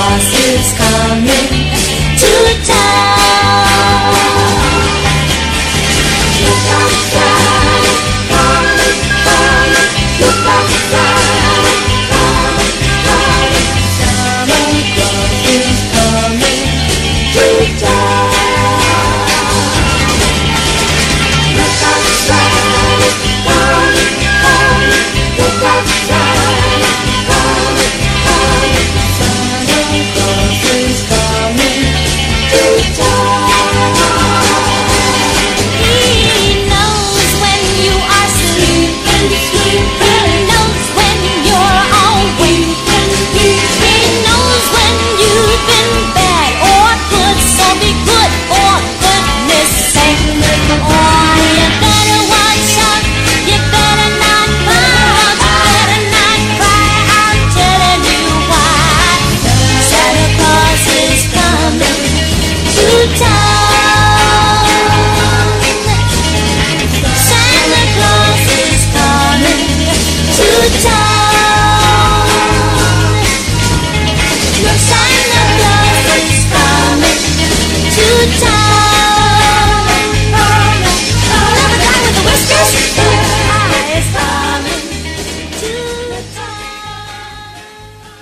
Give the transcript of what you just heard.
boss is coming.